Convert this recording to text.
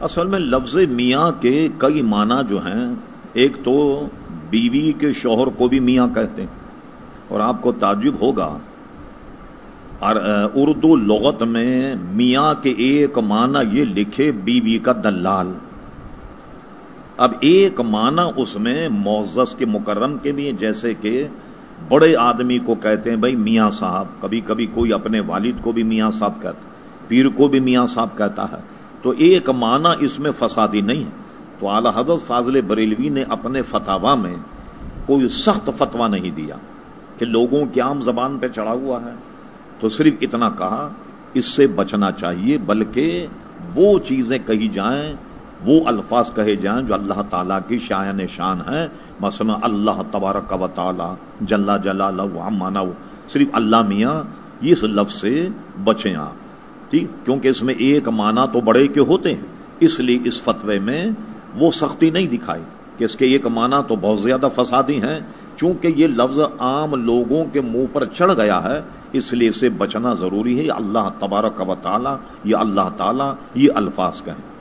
اصل میں لفظ میاں کے کئی معنی جو ہیں، ایک تو بیوی کے شوہر کو بھی میاں کہتے ہیں، اور آپ کو تعجب ہوگا اردو لغت میں میاں کے ایک معنی یہ لکھے بیوی کا دلال۔ اب ایک معنی اس میں معزز کے مکرم کے بھی جیسے کہ بڑے آدمی کو کہتے ہیں، بھائی میاں صاحب، کبھی کبھی کوئی اپنے والد کو بھی میاں صاحب کہتا پیر کو بھی میاں صاحب کہتا ہے۔ تو ایک معنی اس میں فسادی نہیں ہے۔ تو اعلی حضرت فاضل بریلوی نے اپنے فتوا میں کوئی سخت فتوا نہیں دیا کہ لوگوں کی عام زبان پہ چڑھا ہوا ہے۔ تو صرف اتنا کہا، اس سے بچنا چاہیے، بلکہ وہ چیزیں کہی جائیں، وہ الفاظ کہے جائیں جو اللہ تعالیٰ کی شاعن شان ہے مثلا اللہ تبارک و تعالیٰ جلا جلا مانا صرف اللہ میاں اس لفظ سے بچیں آپ ٹھیک کیونکہ اس میں ایک معنی تو بڑے کے ہوتے ہیں۔ اس لیے اس فتوے میں وہ سختی نہیں دکھائی کہ اس کے ایک معنی تو بہت زیادہ فسادی ہیں، چونکہ یہ لفظ عام لوگوں کے منہ پر چڑھ گیا ہے۔ اس لیے اسے بچنا ضروری ہے۔ اللہ تبارک و تعالیٰ یہ اللہ تعالی، یہ الفاظ کہیں۔